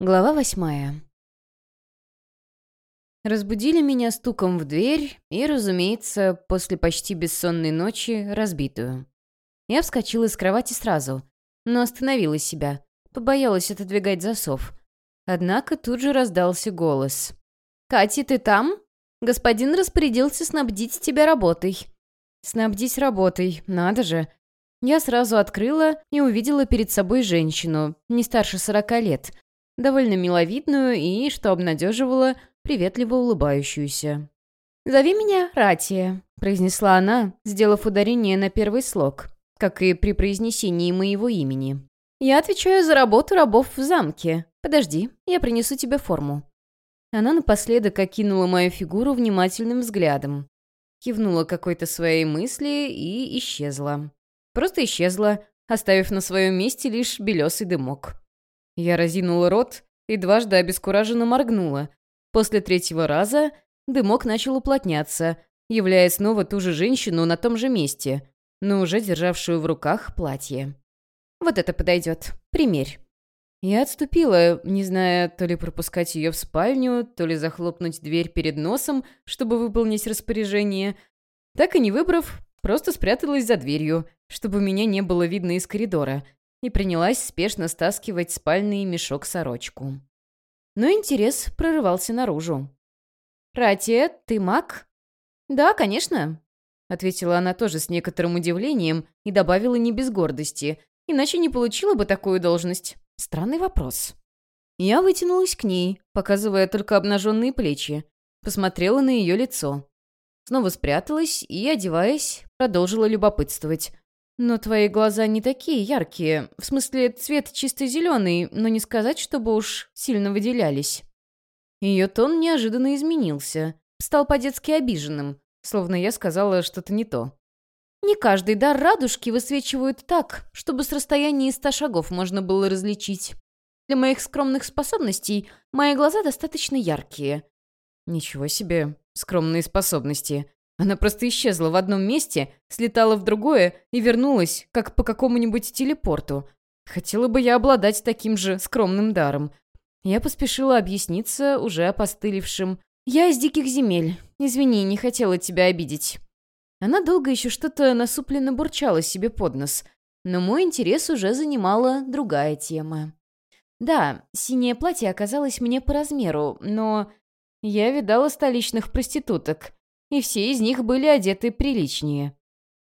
Глава восьмая. Разбудили меня стуком в дверь и, разумеется, после почти бессонной ночи, разбитую. Я вскочила с кровати сразу, но остановила себя, побоялась отодвигать засов. Однако тут же раздался голос. «Катя, ты там? Господин распорядился снабдить тебя работой». «Снабдить работой, надо же». Я сразу открыла и увидела перед собой женщину, не старше сорока лет — довольно миловидную и, что обнадеживало, приветливо улыбающуюся. «Зови меня Ратия», — произнесла она, сделав ударение на первый слог, как и при произнесении моего имени. «Я отвечаю за работу рабов в замке. Подожди, я принесу тебе форму». Она напоследок окинула мою фигуру внимательным взглядом, кивнула какой-то своей мысли и исчезла. Просто исчезла, оставив на своем месте лишь белесый дымок. Я разинула рот и дважды обескураженно моргнула. После третьего раза дымок начал уплотняться, являя снова ту же женщину на том же месте, но уже державшую в руках платье. «Вот это подойдет. Примерь». Я отступила, не зная, то ли пропускать ее в спальню, то ли захлопнуть дверь перед носом, чтобы выполнить распоряжение. Так и не выбрав, просто спряталась за дверью, чтобы меня не было видно из коридора — и принялась спешно стаскивать спальный мешок-сорочку. Но интерес прорывался наружу. «Ратия, ты маг?» «Да, конечно», — ответила она тоже с некоторым удивлением и добавила не без гордости, иначе не получила бы такую должность. Странный вопрос. Я вытянулась к ней, показывая только обнаженные плечи, посмотрела на ее лицо. Снова спряталась и, одеваясь, продолжила любопытствовать. «Но твои глаза не такие яркие. В смысле, цвет чисто зеленый, но не сказать, чтобы уж сильно выделялись». Ее тон неожиданно изменился. Стал по-детски обиженным, словно я сказала что-то не то. «Не каждый дар радужки высвечивают так, чтобы с расстояния ста шагов можно было различить. Для моих скромных способностей мои глаза достаточно яркие». «Ничего себе, скромные способности. Она просто исчезла в одном месте, слетала в другое и вернулась, как по какому-нибудь телепорту. Хотела бы я обладать таким же скромным даром. Я поспешила объясниться уже опостылевшим. «Я из диких земель. Извини, не хотела тебя обидеть». Она долго еще что-то насупленно бурчала себе под нос, но мой интерес уже занимала другая тема. Да, синее платье оказалось мне по размеру, но... Я видала столичных проституток — и все из них были одеты приличнее.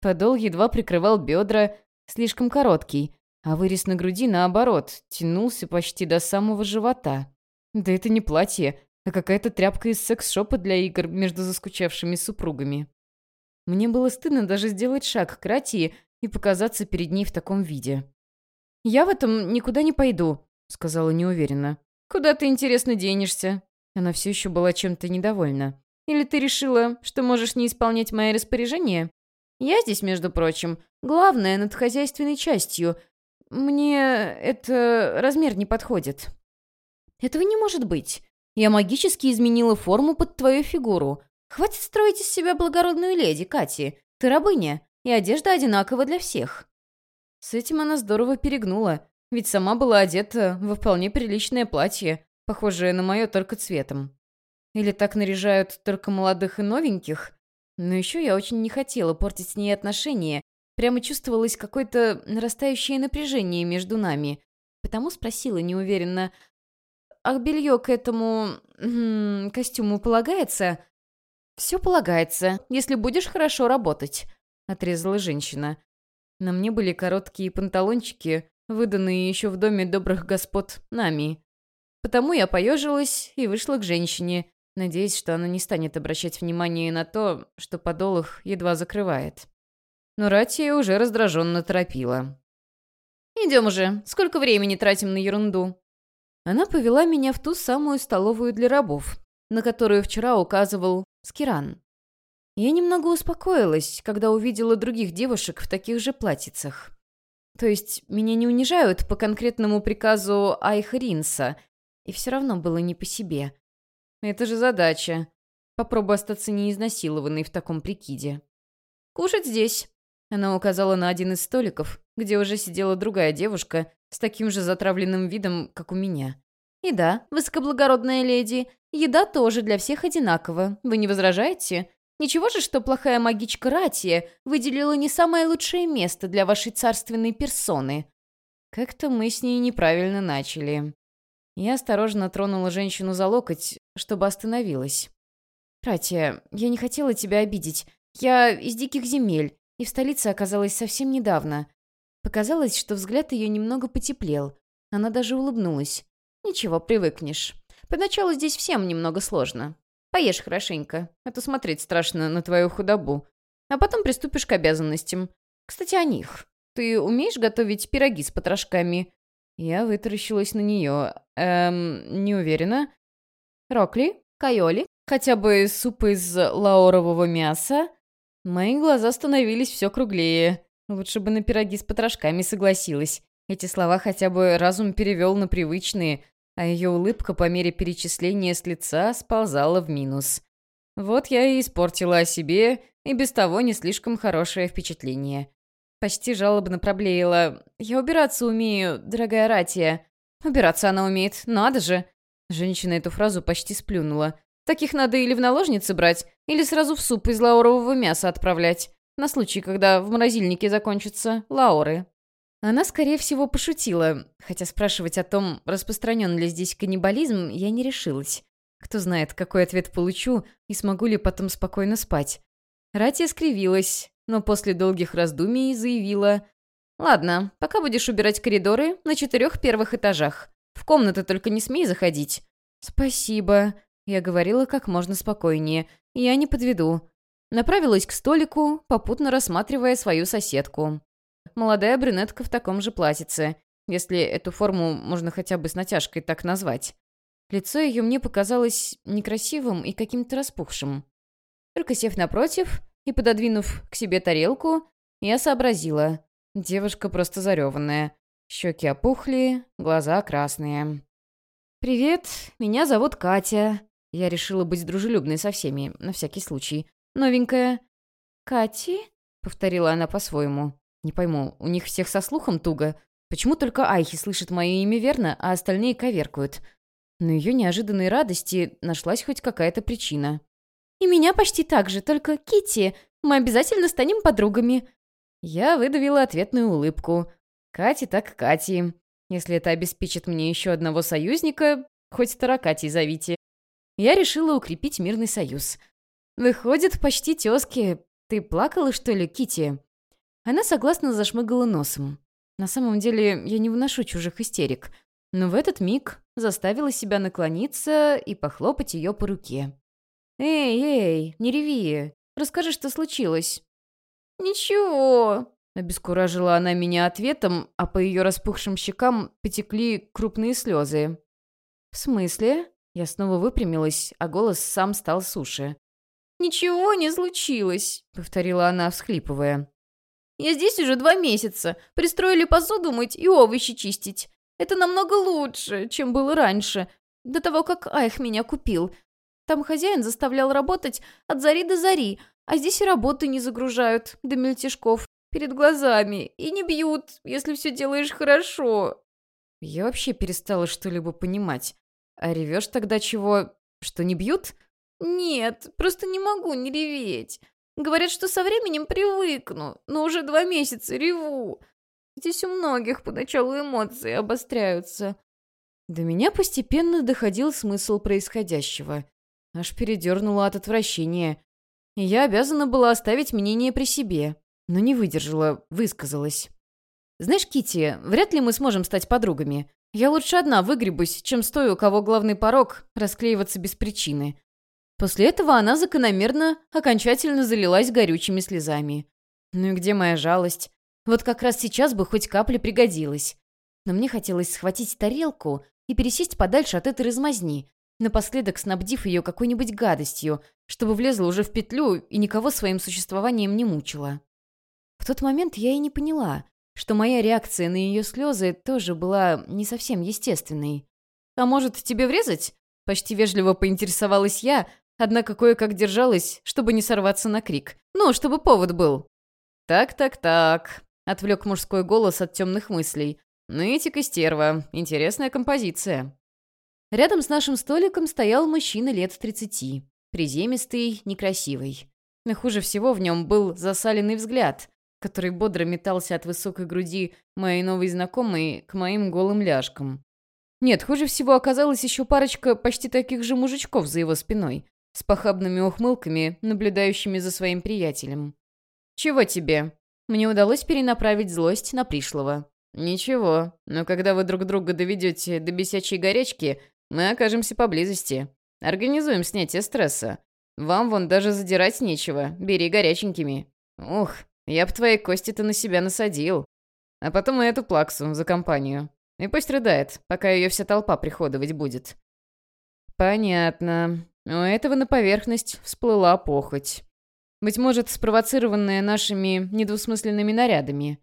Подол едва прикрывал бедра, слишком короткий, а вырез на груди, наоборот, тянулся почти до самого живота. Да это не платье, а какая-то тряпка из секс-шопа для игр между заскучавшими супругами. Мне было стыдно даже сделать шаг к Ратии и показаться перед ней в таком виде. «Я в этом никуда не пойду», — сказала неуверенно. «Куда ты, интересно, денешься?» Она все еще была чем-то недовольна. Или ты решила, что можешь не исполнять мои распоряжения? Я здесь, между прочим, главная над хозяйственной частью. Мне это размер не подходит». «Этого не может быть. Я магически изменила форму под твою фигуру. Хватит строить из себя благородную леди, Кати. Ты рабыня, и одежда одинакова для всех». С этим она здорово перегнула, ведь сама была одета во вполне приличное платье, похожее на мое только цветом. Или так наряжают только молодых и новеньких? Но еще я очень не хотела портить с ней отношения. Прямо чувствовалось какое-то нарастающее напряжение между нами. Потому спросила неуверенно. «А белье к этому... Костюму полагается?» «Все полагается, если будешь хорошо работать», — отрезала женщина. На мне были короткие панталончики, выданные еще в доме добрых господ нами. Потому я поежилась и вышла к женщине, надеясь, что она не станет обращать внимание на то, что подол их едва закрывает. Но Ратия уже раздраженно торопила. «Идем уже. Сколько времени тратим на ерунду?» Она повела меня в ту самую столовую для рабов, на которую вчера указывал Скиран. Я немного успокоилась, когда увидела других девушек в таких же платьицах. То есть меня не унижают по конкретному приказу Айхринса, и все равно было не по себе. Это же задача. Попробуй остаться неизнасилованной в таком прикиде. «Кушать здесь». Она указала на один из столиков, где уже сидела другая девушка с таким же затравленным видом, как у меня. И да, высокоблагородная леди, еда тоже для всех одинакова. Вы не возражаете? Ничего же, что плохая магичка Ратия выделила не самое лучшее место для вашей царственной персоны. Как-то мы с ней неправильно начали. Я осторожно тронула женщину за локоть, чтобы остановилась. «Ратия, я не хотела тебя обидеть. Я из диких земель, и в столице оказалась совсем недавно. Показалось, что взгляд ее немного потеплел. Она даже улыбнулась. «Ничего, привыкнешь. Поначалу здесь всем немного сложно. Поешь хорошенько, а то смотреть страшно на твою худобу. А потом приступишь к обязанностям. Кстати, о них. Ты умеешь готовить пироги с потрошками?» Я вытаращилась на нее. Эм, не уверена. «Рокли? Кайоли? Хотя бы суп из лаурового мяса?» Мои глаза становились все круглее. Лучше бы на пироги с потрошками согласилась. Эти слова хотя бы разум перевел на привычные, а ее улыбка по мере перечисления с лица сползала в минус. Вот я и испортила о себе и без того не слишком хорошее впечатление. Почти жалобно проблеяла. «Я убираться умею, дорогая Ратия». «Убираться она умеет, надо же!» Женщина эту фразу почти сплюнула. «Таких надо или в наложницы брать, или сразу в суп из лаурового мяса отправлять. На случай, когда в морозильнике закончатся лауры». Она, скорее всего, пошутила, хотя спрашивать о том, распространен ли здесь каннибализм, я не решилась. Кто знает, какой ответ получу и смогу ли потом спокойно спать. Ратия скривилась, но после долгих раздумий заявила «Ладно, пока будешь убирать коридоры на четырех первых этажах. В комнаты только не смей заходить». «Спасибо», — я говорила как можно спокойнее. «Я не подведу». Направилась к столику, попутно рассматривая свою соседку молодая брюнетка в таком же платьице, если эту форму можно хотя бы с натяжкой так назвать. Лицо ее мне показалось некрасивым и каким-то распухшим. Только сев напротив и пододвинув к себе тарелку, я сообразила. Девушка просто зареванная. Щеки опухли, глаза красные. «Привет, меня зовут Катя». Я решила быть дружелюбной со всеми, на всякий случай. «Новенькая». «Кати?» — повторила она по-своему. Не пойму, у них всех со слухом туго? Почему только Айхи слышит мое имя верно, а остальные коверкуют? Но ее неожиданной радости нашлась хоть какая-то причина. «И меня почти так же, только Кити. Мы обязательно станем подругами». Я выдавила ответную улыбку. Кати так Кати. Если это обеспечит мне еще одного союзника, хоть Таракати зовите. Я решила укрепить мирный союз. Выходит, почти тезки. Ты плакала, что ли, Кити? Она согласно зашмыгала носом. На самом деле, я не выношу чужих истерик, но в этот миг заставила себя наклониться и похлопать ее по руке. «Эй, эй, не реви! Расскажи, что случилось!» «Ничего!» — обескуражила она меня ответом, а по ее распухшим щекам потекли крупные слезы. «В смысле?» Я снова выпрямилась, а голос сам стал суше. «Ничего не случилось», — повторила она, всхлипывая. Я здесь уже два месяца. Пристроили посуду мыть и овощи чистить. Это намного лучше, чем было раньше, до того, как Айх меня купил. Там хозяин заставлял работать от зари до зари, а здесь и работы не загружают до мельтешков перед глазами и не бьют, если все делаешь хорошо. Я вообще перестала что-либо понимать. А ревешь тогда чего? Что не бьют? Нет, просто не могу не реветь. Говорят, что со временем привыкну, но уже два месяца реву. Здесь у многих поначалу эмоции обостряются. До меня постепенно доходил смысл происходящего. Аж передернула от отвращения. Я обязана была оставить мнение при себе, но не выдержала, высказалась. «Знаешь, Кити, вряд ли мы сможем стать подругами. Я лучше одна выгребусь, чем стою, у кого главный порог, расклеиваться без причины. После этого она закономерно окончательно залилась горючими слезами. Ну и где моя жалость? Вот как раз сейчас бы хоть капля пригодилась. Но мне хотелось схватить тарелку и пересесть подальше от этой размазни, напоследок снабдив ее какой-нибудь гадостью, чтобы влезла уже в петлю и никого своим существованием не мучила. В тот момент я и не поняла, что моя реакция на ее слезы тоже была не совсем естественной. «А может, тебе врезать?» Почти вежливо поинтересовалась я, Однако кое-как держалась, чтобы не сорваться на крик. Ну, чтобы повод был. «Так-так-так», — отвлек мужской голос от темных мыслей. «Нытик и стерва. Интересная композиция». Рядом с нашим столиком стоял мужчина лет 30. Приземистый, некрасивый. Но хуже всего в нем был засаленный взгляд, который бодро метался от высокой груди моей новой знакомой к моим голым ляжкам. Нет, хуже всего оказалась еще парочка почти таких же мужичков за его спиной, с похабными ухмылками, наблюдающими за своим приятелем. «Чего тебе?» Мне удалось перенаправить злость на пришлого. «Ничего, но когда вы друг друга доведете до бесячей горячки, мы окажемся поблизости. Организуем снятие стресса. Вам вон даже задирать нечего, бери горяченькими. Ух, я б твои кости-то на себя насадил. А потом и эту плаксу за компанию. И пусть рыдает, пока ее вся толпа приходовать будет». «Понятно. У этого на поверхность всплыла похоть. Быть может, спровоцированная нашими недвусмысленными нарядами.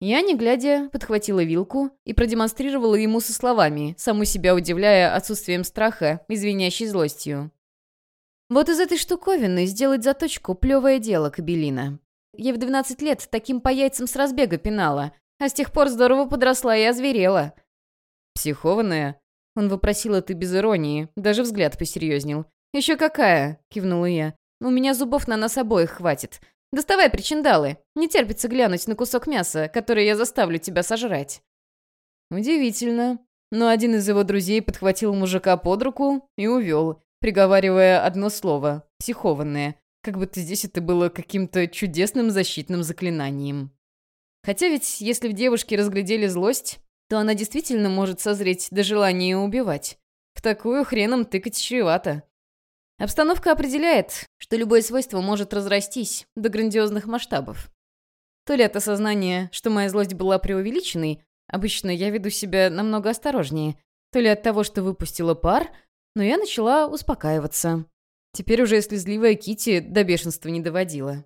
Я, не глядя, подхватила вилку и продемонстрировала ему со словами, саму себя удивляя отсутствием страха и звенящей злостью. Вот из этой штуковины сделать заточку — плевое дело, Кабелина. Я в 12 лет таким по яйцам с разбега пинала, а с тех пор здорово подросла и озверела. «Психованная?» Он вопросил это без иронии, даже взгляд посерьезнел. «Еще какая?» — кивнула я. У меня зубов на нас обоих хватит. Доставай причиндалы. Не терпится глянуть на кусок мяса, который я заставлю тебя сожрать». Удивительно. Но один из его друзей подхватил мужика под руку и увел, приговаривая одно слово — психованное, как будто здесь это было каким-то чудесным защитным заклинанием. Хотя ведь, если в девушке разглядели злость, то она действительно может созреть до желания убивать. В такую хреном тыкать чревато. Обстановка определяет, что любое свойство может разрастись до грандиозных масштабов. То ли от осознания, что моя злость была преувеличенной, обычно я веду себя намного осторожнее, то ли от того, что выпустила пар, но я начала успокаиваться. Теперь уже слезливая Кити до бешенства не доводила.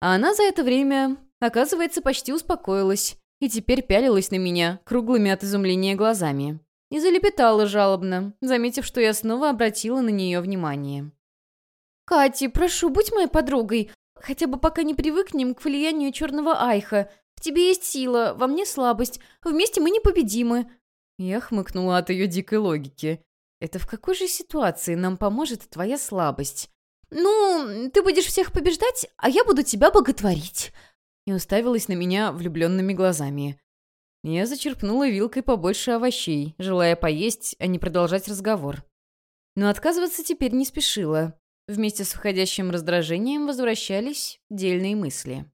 А она за это время, оказывается, почти успокоилась и теперь пялилась на меня круглыми от изумления глазами и залепетала жалобно, заметив, что я снова обратила на нее внимание. «Кати, прошу, будь моей подругой, хотя бы пока не привыкнем к влиянию черного айха. В тебе есть сила, во мне слабость, вместе мы непобедимы». Я хмыкнула от ее дикой логики. «Это в какой же ситуации нам поможет твоя слабость?» «Ну, ты будешь всех побеждать, а я буду тебя боготворить». И уставилась на меня влюбленными глазами. Я зачерпнула вилкой побольше овощей, желая поесть, а не продолжать разговор. Но отказываться теперь не спешила. Вместе с входящим раздражением возвращались дельные мысли.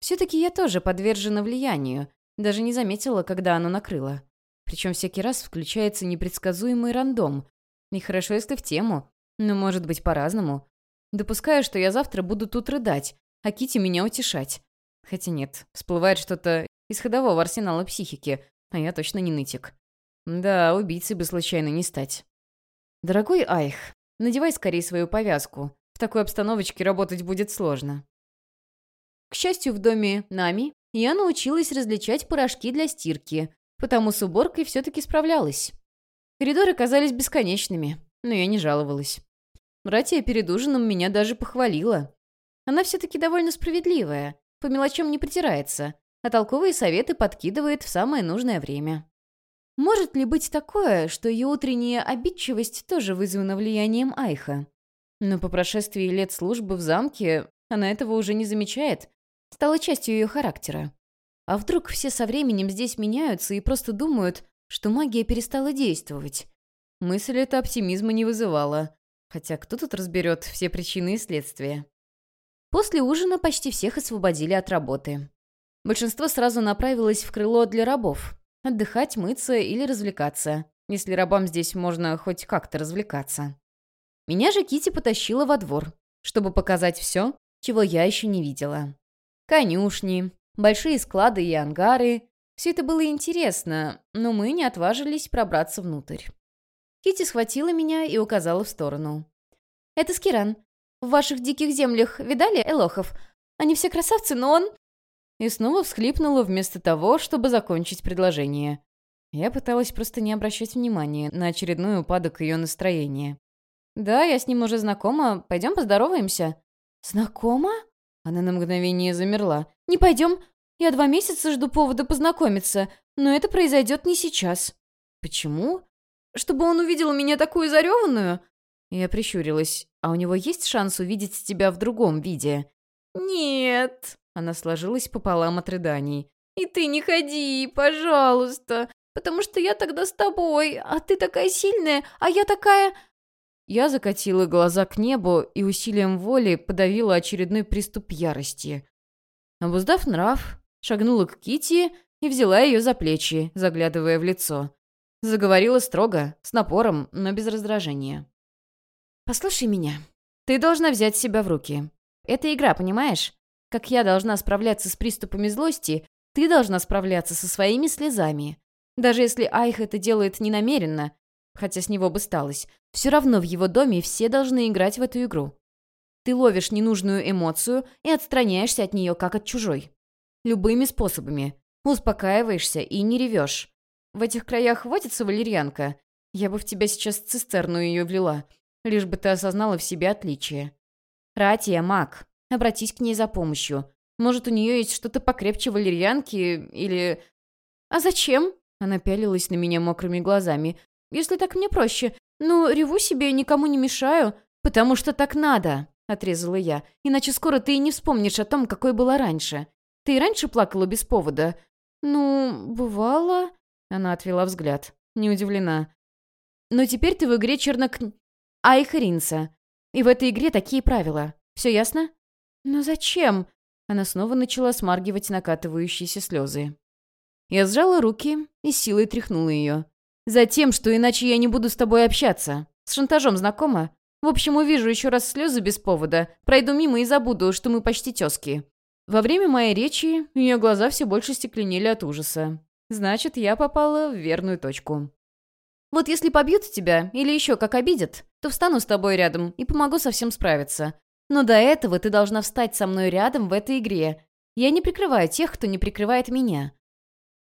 Все-таки я тоже подвержена влиянию, даже не заметила, когда оно накрыло. Причем всякий раз включается непредсказуемый рандом. Нехорошо, если в тему, но может быть по-разному. Допускаю, что я завтра буду тут рыдать, а Кити меня утешать. Хотя нет, всплывает что-то из ходового арсенала психики, а я точно не нытик. Да, убийцей бы случайно не стать. Дорогой Айх, надевай скорее свою повязку. В такой обстановочке работать будет сложно. К счастью, в доме Нами я научилась различать порошки для стирки, потому с уборкой все-таки справлялась. Коридоры казались бесконечными, но я не жаловалась. Братья перед ужином меня даже похвалила. Она все-таки довольно справедливая, по мелочам не притирается, а толковые советы подкидывает в самое нужное время. Может ли быть такое, что ее утренняя обидчивость тоже вызвана влиянием Айха? Но по прошествии лет службы в замке она этого уже не замечает, стала частью ее характера. А вдруг все со временем здесь меняются и просто думают, что магия перестала действовать? Мысль эта оптимизма не вызывала. Хотя кто тут разберет все причины и следствия? После ужина почти всех освободили от работы. Большинство сразу направилось в крыло для рабов. Отдыхать, мыться или развлекаться. Если рабам здесь можно хоть как-то развлекаться. Меня же Кити потащила во двор, чтобы показать все, чего я еще не видела. Конюшни, большие склады и ангары. Все это было интересно, но мы не отважились пробраться внутрь. Кити схватила меня и указала в сторону. «Это Скиран. В ваших диких землях видали элохов? Они все красавцы, но он...» и снова всхлипнула вместо того, чтобы закончить предложение. Я пыталась просто не обращать внимания на очередной упадок ее настроения. «Да, я с ним уже знакома. Пойдем поздороваемся». «Знакома?» Она на мгновение замерла. «Не пойдем. Я два месяца жду повода познакомиться, но это произойдет не сейчас». «Почему?» чтобы он увидел меня такую зареванную?» Я прищурилась. «А у него есть шанс увидеть тебя в другом виде?» «Нет!» Она сложилась пополам от рыданий. «И ты не ходи, пожалуйста, потому что я тогда с тобой, а ты такая сильная, а я такая...» Я закатила глаза к небу и усилием воли подавила очередной приступ ярости. Обуздав нрав, шагнула к Кити и взяла ее за плечи, заглядывая в лицо. Заговорила строго, с напором, но без раздражения. «Послушай меня. Ты должна взять себя в руки. Это игра, понимаешь? Как я должна справляться с приступами злости, ты должна справляться со своими слезами. Даже если Айх это делает ненамеренно, хотя с него бы сталось, все равно в его доме все должны играть в эту игру. Ты ловишь ненужную эмоцию и отстраняешься от нее, как от чужой. Любыми способами. Успокаиваешься и не ревешь. В этих краях водится валерьянка. Я бы в тебя сейчас цистерну ее влила, лишь бы ты осознала в себе отличие. Ратия, маг, обратись к ней за помощью. Может, у нее есть что-то покрепче валерьянки или... А зачем? Она пялилась на меня мокрыми глазами. Если так мне проще. Ну, реву себе, никому не мешаю. Потому что так надо, отрезала я. Иначе скоро ты и не вспомнишь о том, какой была раньше. Ты и раньше плакала без повода? Ну, бывало. Она отвела взгляд. Не удивлена. Но теперь ты в игре чернок... Айхринса. И в этой игре такие правила. Все ясно? Но зачем? Она снова начала смаргивать накатывающиеся слезы. Я сжала руки и силой тряхнула ее. Затем, что иначе я не буду с тобой общаться. С шантажом знакома? В общем, увижу еще раз слезы без повода, пройду мимо и забуду, что мы почти тезки». Во время моей речи ее глаза все больше стекленели от ужаса. Значит, я попала в верную точку. «Вот если побьют тебя или еще как обидят, то встану с тобой рядом и помогу совсем справиться. Но до этого ты должна встать со мной рядом в этой игре. Я не прикрываю тех, кто не прикрывает меня».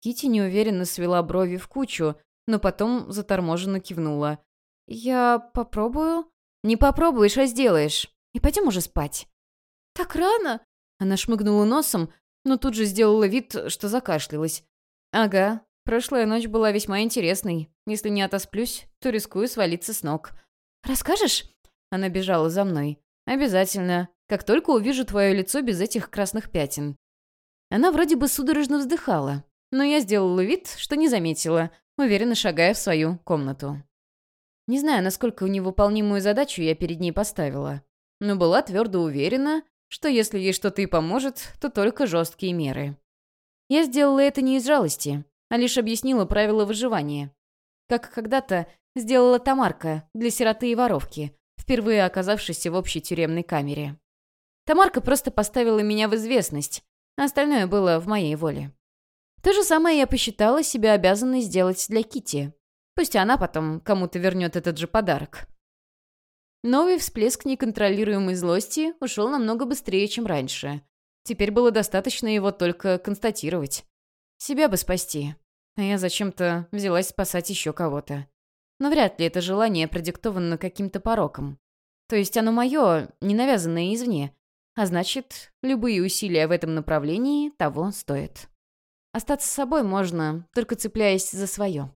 Кити неуверенно свела брови в кучу, но потом заторможенно кивнула. «Я попробую?» «Не попробуешь, а сделаешь. И пойдем уже спать». «Так рано?» Она шмыгнула носом, но тут же сделала вид, что закашлялась. «Ага, прошлая ночь была весьма интересной. Если не отосплюсь, то рискую свалиться с ног». «Расскажешь?» Она бежала за мной. «Обязательно. Как только увижу твое лицо без этих красных пятен». Она вроде бы судорожно вздыхала, но я сделала вид, что не заметила, уверенно шагая в свою комнату. Не знаю, насколько невыполнимую задачу я перед ней поставила, но была твердо уверена, что если ей что-то и поможет, то только жесткие меры. Я сделала это не из жалости, а лишь объяснила правила выживания. Как когда-то сделала Тамарка для сироты и воровки, впервые оказавшейся в общей тюремной камере. Тамарка просто поставила меня в известность, а остальное было в моей воле. То же самое я посчитала себя обязанной сделать для Кити. Пусть она потом кому-то вернет этот же подарок. Новый всплеск неконтролируемой злости ушел намного быстрее, чем раньше. Теперь было достаточно его только констатировать. Себя бы спасти. А я зачем-то взялась спасать еще кого-то. Но вряд ли это желание продиктовано каким-то пороком. То есть оно мое, не навязанное извне. А значит, любые усилия в этом направлении того стоят. Остаться собой можно, только цепляясь за свое.